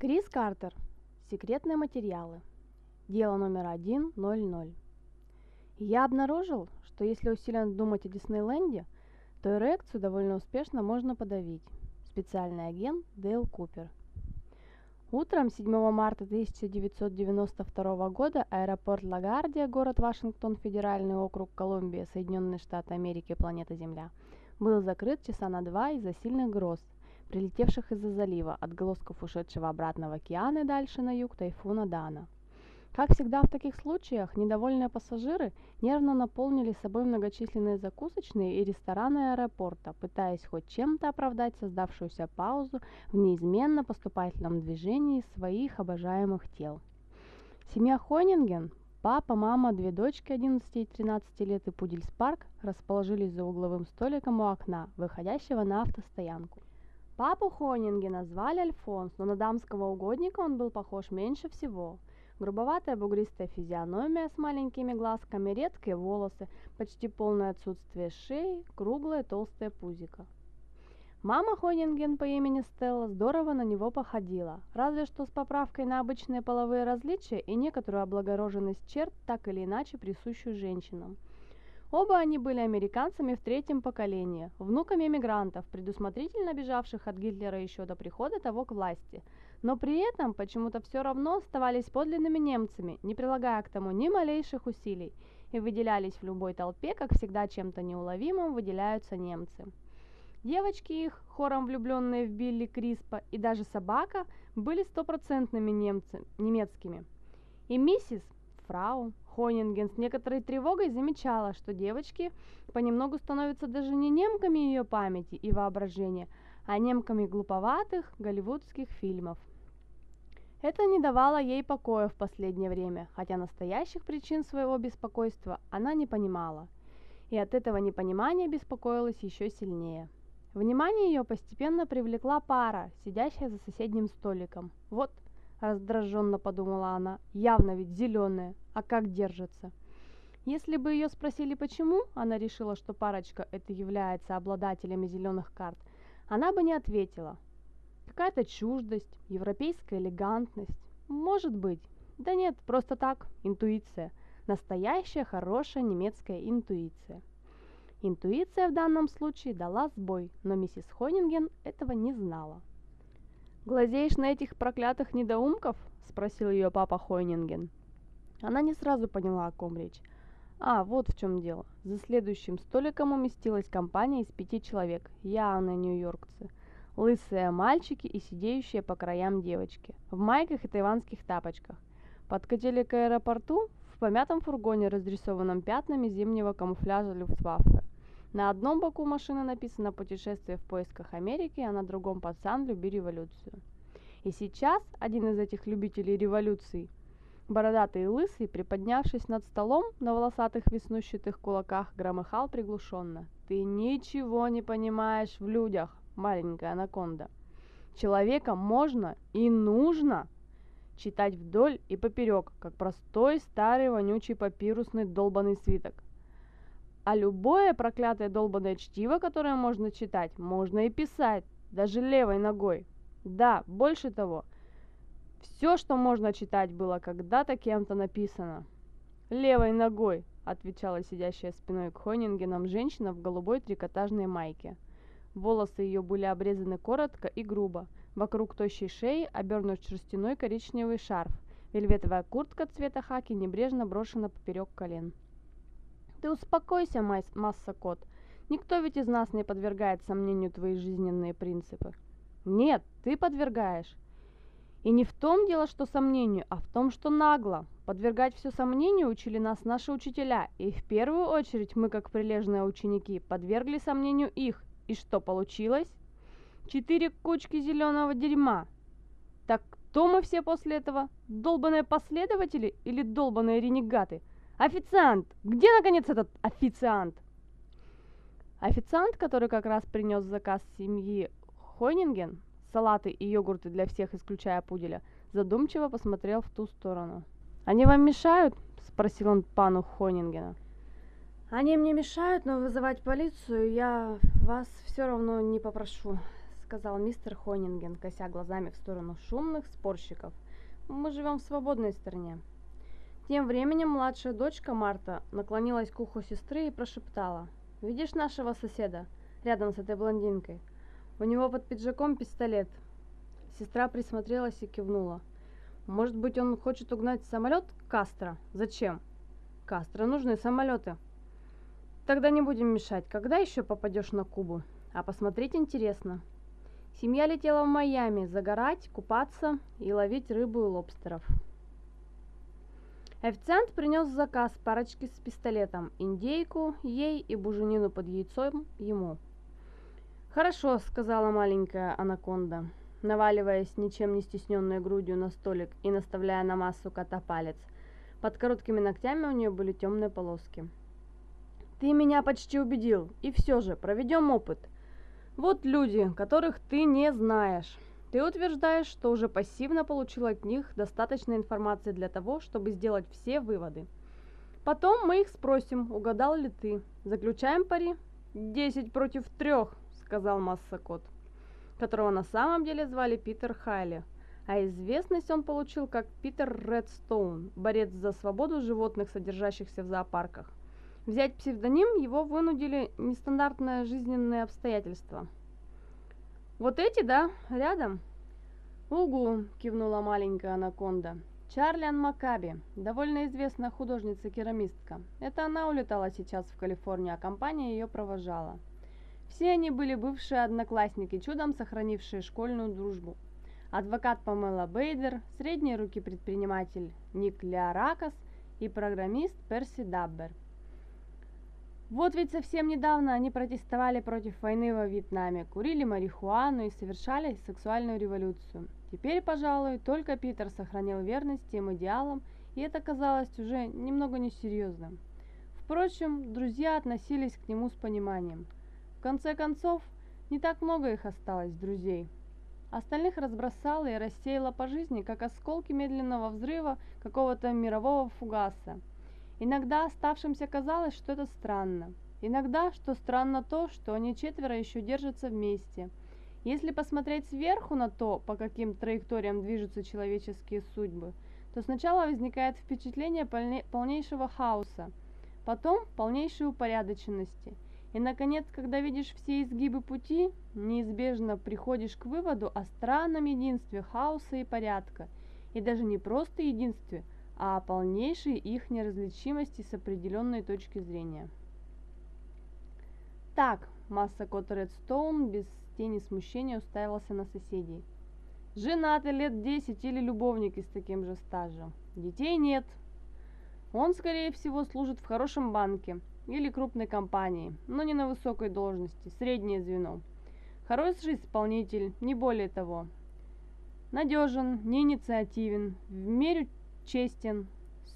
Крис Картер. Секретные материалы. Дело номер 1.00. Я обнаружил, что если усиленно думать о Диснейленде, то эрекцию довольно успешно можно подавить. Специальный агент Дейл Купер. Утром 7 марта 1992 года аэропорт Лагардия, город Вашингтон, Федеральный округ Колумбия, Соединенные Штаты Америки, планета Земля, был закрыт часа на два из-за сильных гроз – прилетевших из-за залива, отголосков ушедшего обратно в океан и дальше на юг тайфуна Дана. Как всегда в таких случаях, недовольные пассажиры нервно наполнили собой многочисленные закусочные и рестораны аэропорта, пытаясь хоть чем-то оправдать создавшуюся паузу в неизменно поступательном движении своих обожаемых тел. Семья Хонинген, папа, мама, две дочки 11 и 13 лет и пудель Спарк расположились за угловым столиком у окна, выходящего на автостоянку. Папу Хонингена звали Альфонс, но на дамского угодника он был похож меньше всего. Грубоватая бугристая физиономия с маленькими глазками, редкие волосы, почти полное отсутствие шеи, круглое толстое пузико. Мама Хонинген по имени Стелла здорово на него походила, разве что с поправкой на обычные половые различия и некоторую облагороженность черт, так или иначе присущую женщинам – Оба они были американцами в третьем поколении, внуками эмигрантов, предусмотрительно бежавших от Гитлера еще до прихода того к власти, но при этом почему-то все равно оставались подлинными немцами, не прилагая к тому ни малейших усилий, и выделялись в любой толпе, как всегда чем-то неуловимым выделяются немцы. Девочки их, хором влюбленные в Билли Криспа, и даже собака были стопроцентными немцами, немецкими. И миссис, фрау, Хонинген некоторой тревогой замечала, что девочки понемногу становятся даже не немками ее памяти и воображения, а немками глуповатых голливудских фильмов. Это не давало ей покоя в последнее время, хотя настоящих причин своего беспокойства она не понимала. И от этого непонимания беспокоилась еще сильнее. Внимание ее постепенно привлекла пара, сидящая за соседним столиком. Вот – раздраженно подумала она. Явно ведь зеленая, а как держится? Если бы ее спросили почему, она решила, что парочка это является обладателями зеленых карт, она бы не ответила. Какая-то чуждость, европейская элегантность. Может быть. Да нет, просто так, интуиция. Настоящая хорошая немецкая интуиция. Интуиция в данном случае дала сбой, но миссис Хонинген этого не знала. «Глазеешь на этих проклятых недоумков?» – спросил ее папа Хойнинген. Она не сразу поняла, о ком речь. А, вот в чем дело. За следующим столиком уместилась компания из пяти человек, явно нью-йоркцы. Лысые мальчики и сидеющие по краям девочки, в майках и тайванских тапочках. Подкатили к аэропорту в помятом фургоне, разрисованном пятнами зимнего камуфляжа Люфтваффе. На одном боку машины написано «Путешествие в поисках Америки», а на другом «Пацан, люби революцию». И сейчас один из этих любителей революций, бородатый и лысый, приподнявшись над столом на волосатых веснущатых кулаках, громыхал приглушенно. «Ты ничего не понимаешь в людях, маленькая анаконда. Человека можно и нужно читать вдоль и поперек, как простой старый вонючий папирусный долбанный свиток. А любое проклятое долбанное чтиво, которое можно читать, можно и писать, даже левой ногой. Да, больше того, все, что можно читать, было когда-то кем-то написано. «Левой ногой», — отвечала сидящая спиной к Хонингенам женщина в голубой трикотажной майке. Волосы ее были обрезаны коротко и грубо. Вокруг тощей шеи обернут шерстяной коричневый шарф. Вельветовая куртка цвета хаки небрежно брошена поперек колен. Ты успокойся, масса кот. Никто ведь из нас не подвергает сомнению твои жизненные принципы. Нет, ты подвергаешь. И не в том дело, что сомнению, а в том, что нагло. Подвергать все сомнению учили нас наши учителя, и в первую очередь мы, как прилежные ученики, подвергли сомнению их. И что получилось? Четыре кучки зеленого дерьма. Так кто мы все после этого? Долбаные последователи или долбаные ренегаты? «Официант! Где, наконец, этот официант?» Официант, который как раз принес заказ семьи Хойнинген, салаты и йогурты для всех, исключая пуделя, задумчиво посмотрел в ту сторону. «Они вам мешают?» – спросил он пану Хонингена. «Они мне мешают, но вызывать полицию я вас все равно не попрошу», – сказал мистер Хонинген, кося глазами в сторону шумных спорщиков. «Мы живем в свободной стране». Тем временем младшая дочка Марта наклонилась к уху сестры и прошептала. «Видишь нашего соседа? Рядом с этой блондинкой. У него под пиджаком пистолет». Сестра присмотрелась и кивнула. «Может быть, он хочет угнать самолет Кастро? Зачем?» «Кастро нужны самолеты». «Тогда не будем мешать. Когда еще попадешь на Кубу?» «А посмотреть интересно». Семья летела в Майами загорать, купаться и ловить рыбу и лобстеров. Официант принес заказ парочки с пистолетом, индейку ей и буженину под яйцом ему. «Хорошо», — сказала маленькая анаконда, наваливаясь ничем не стесненной грудью на столик и наставляя на массу кота палец. Под короткими ногтями у нее были темные полоски. «Ты меня почти убедил, и все же проведем опыт. Вот люди, которых ты не знаешь». Ты утверждаешь, что уже пассивно получил от них достаточно информации для того, чтобы сделать все выводы. Потом мы их спросим, угадал ли ты. Заключаем пари? Десять против трех, сказал Массакот, которого на самом деле звали Питер Хайли, а известность он получил как Питер Редстоун, борец за свободу животных, содержащихся в зоопарках. Взять псевдоним его вынудили нестандартные жизненные обстоятельства – «Вот эти, да? Рядом?» «Угу», — кивнула маленькая анаконда. Чарлиан Макаби, довольно известная художница-керамистка. Это она улетала сейчас в Калифорнию, а компания ее провожала. Все они были бывшие одноклассники, чудом сохранившие школьную дружбу. Адвокат Памела Бейдер, средней руки предприниматель Ник Леоракас и программист Перси Даббер – вот ведь совсем недавно они протестовали против войны во Вьетнаме, курили марихуану и совершали сексуальную революцию. Теперь, пожалуй, только Питер сохранил верность тем идеалам, и это казалось уже немного несерьезным. Впрочем, друзья относились к нему с пониманием. В конце концов, не так много их осталось, друзей. Остальных разбросало и рассеяло по жизни, как осколки медленного взрыва какого-то мирового фугаса – Иногда оставшимся казалось, что это странно. Иногда, что странно то, что они четверо еще держатся вместе. Если посмотреть сверху на то, по каким траекториям движутся человеческие судьбы, то сначала возникает впечатление полнейшего хаоса, потом полнейшей упорядоченности. И, наконец, когда видишь все изгибы пути, неизбежно приходишь к выводу о странном единстве хаоса и порядка. И даже не просто единстве – о полнейшей их неразличимости с определенной точки зрения. Так, масса Кот Редстоун без тени смущения уставился на соседей. Женатый лет 10 или любовники с таким же стажем. Детей нет. Он, скорее всего, служит в хорошем банке или крупной компании, но не на высокой должности, среднее звено. Хороший исполнитель, не более того. Надежен, не инициативен, в меру честен.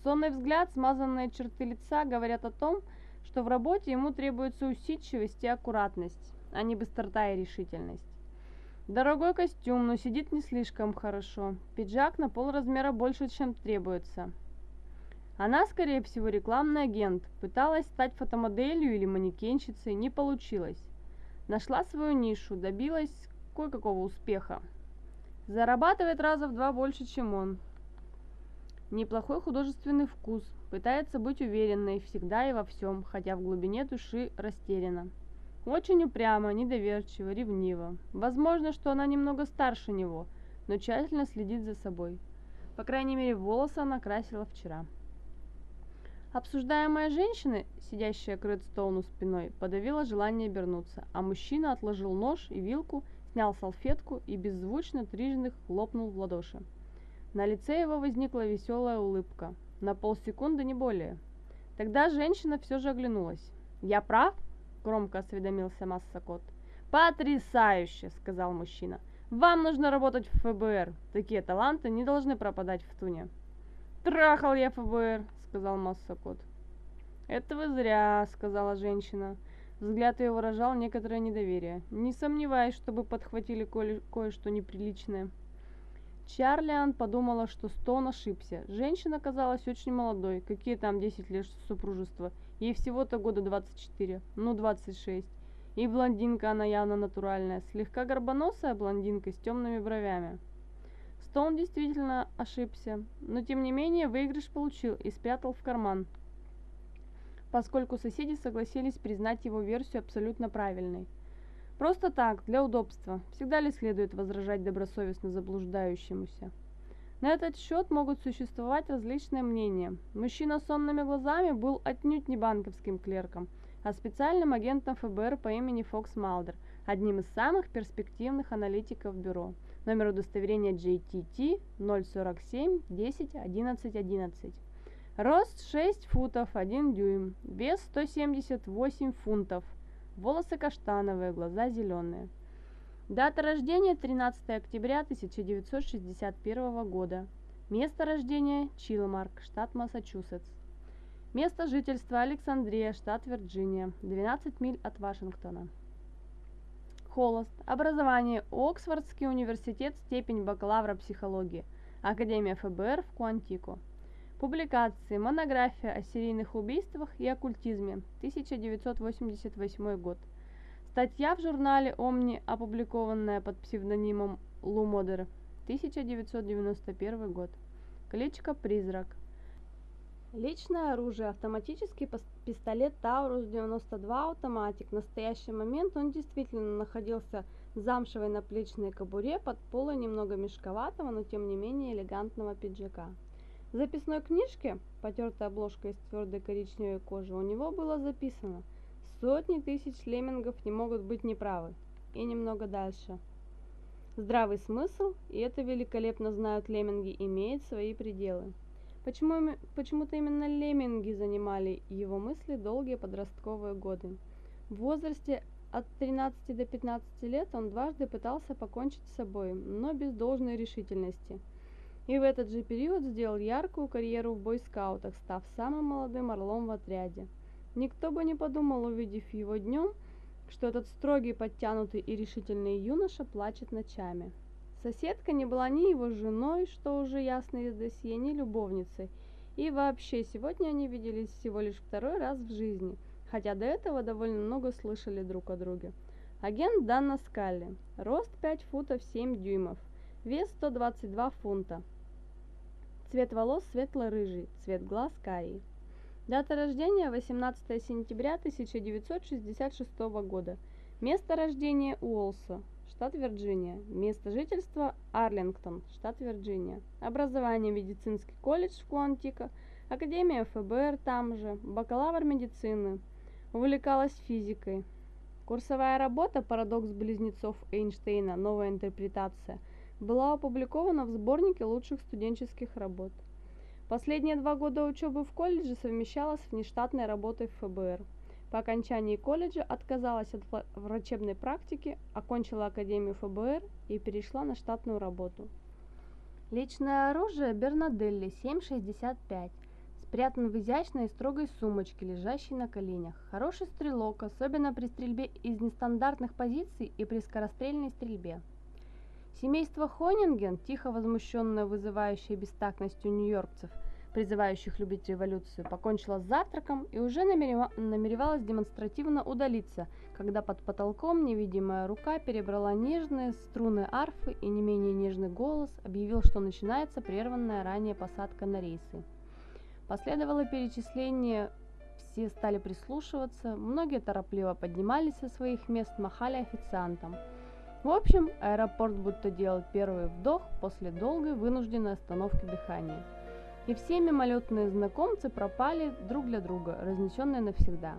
Сонный взгляд, смазанные черты лица говорят о том, что в работе ему требуется усидчивость и аккуратность, а не быстрота и решительность. Дорогой костюм, но сидит не слишком хорошо. Пиджак на полразмера больше, чем требуется. Она, скорее всего, рекламный агент. Пыталась стать фотомоделью или манекенщицей, не получилось. Нашла свою нишу, добилась кое-какого успеха. Зарабатывает раза в два больше, чем он. Неплохой художественный вкус, пытается быть уверенной всегда и во всем, хотя в глубине души растеряна. Очень упрямо, недоверчиво, ревниво. Возможно, что она немного старше него, но тщательно следит за собой. По крайней мере, волосы она красила вчера. Обсуждаемая женщина, сидящая к Редстоуну спиной, подавила желание обернуться, а мужчина отложил нож и вилку, снял салфетку и беззвучно трижды хлопнул в ладоши. На лице его возникла веселая улыбка. На полсекунды, не более. Тогда женщина все же оглянулась. «Я прав?» – громко осведомился Массакот. «Потрясающе!» – сказал мужчина. «Вам нужно работать в ФБР. Такие таланты не должны пропадать в туне». «Трахал я ФБР!» – сказал Массакот. «Это вы зря», — сказала женщина. Взгляд ее выражал некоторое недоверие. «Не сомневаюсь, чтобы подхватили кое-что неприличное». Чарлиан подумала, что Стоун ошибся. Женщина казалась очень молодой. Какие там 10 лет супружества? Ей всего-то года 24, ну 26. И блондинка она явно натуральная, слегка горбоносая блондинка с темными бровями. Стоун действительно ошибся, но тем не менее выигрыш получил и спрятал в карман, поскольку соседи согласились признать его версию абсолютно правильной. Просто так, для удобства. Всегда ли следует возражать добросовестно заблуждающемуся? На этот счет могут существовать различные мнения. Мужчина с сонными глазами был отнюдь не банковским клерком, а специальным агентом ФБР по имени Фокс Малдер, одним из самых перспективных аналитиков бюро. Номер удостоверения JTT 047 10 11 11. Рост 6 футов 1 дюйм, вес 178 фунтов, волосы каштановые, глаза зеленые. Дата рождения 13 октября 1961 года. Место рождения Чилмарк, штат Массачусетс. Место жительства Александрия, штат Вирджиния, 12 миль от Вашингтона. Холост. Образование. Оксфордский университет, степень бакалавра психологии. Академия ФБР в Куантико. Публикации. Монография о серийных убийствах и оккультизме. 1988 год. Статья в журнале «Омни», опубликованная под псевдонимом Лумодер, 1991 год. Кличка «Призрак». Личное оружие. Автоматический пистолет Таурус 92 автоматик. В настоящий момент он действительно находился в замшевой наплечной кобуре под полой немного мешковатого, но тем не менее элегантного пиджака. В записной книжке, потертой обложкой из твердой коричневой кожи, у него было записано – Сотни тысяч леммингов не могут быть неправы. И немного дальше. Здравый смысл, и это великолепно знают лемминги, имеет свои пределы. Почему, почему-то именно лемминги занимали его мысли долгие подростковые годы. В возрасте от 13 до 15 лет он дважды пытался покончить с собой, но без должной решительности. И в этот же период сделал яркую карьеру в бойскаутах, став самым молодым орлом в отряде. Никто бы не подумал, увидев его днем, что этот строгий, подтянутый и решительный юноша плачет ночами. Соседка не была ни его женой, что уже ясно из досье, ни любовницей. И вообще, сегодня они виделись всего лишь второй раз в жизни, хотя до этого довольно много слышали друг о друге. Агент Данна Скалли. Рост 5 футов 7 дюймов. Вес 122 фунта. Цвет волос светло-рыжий, цвет глаз карий. Дата рождения 18 сентября 1966 года. Место рождения Уолса, штат Вирджиния. Место жительства Арлингтон, штат Вирджиния. Образование медицинский колледж в Куантико, Академия ФБР там же, бакалавр медицины. Увлекалась физикой. Курсовая работа «Парадокс близнецов Эйнштейна. Новая интерпретация» была опубликована в сборнике лучших студенческих работ. Последние два года учебы в колледже совмещалась с внештатной работой в ФБР. По окончании колледжа отказалась от врачебной практики, окончила Академию ФБР и перешла на штатную работу. Личное оружие Бернаделли 7,65. Спрятан в изящной и строгой сумочке, лежащей на коленях. Хороший стрелок, особенно при стрельбе из нестандартных позиций и при скорострельной стрельбе. Семейство Хонинген, тихо возмущенное вызывающей бестактностью нью-йоркцев, призывающих любить революцию, покончило с завтраком и уже намеревалась демонстративно удалиться, когда под потолком невидимая рука перебрала нежные струны арфы и не менее нежный голос объявил, что начинается прерванная ранее посадка на рейсы. Последовало перечисление, все стали прислушиваться, многие торопливо поднимались со своих мест, махали официантам – в общем, аэропорт будто делал первый вдох после долгой вынужденной остановки дыхания. И все мимолетные знакомцы пропали друг для друга, разнесенные навсегда.